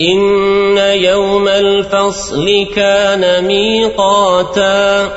إن يوم الفصل كان ميقاتا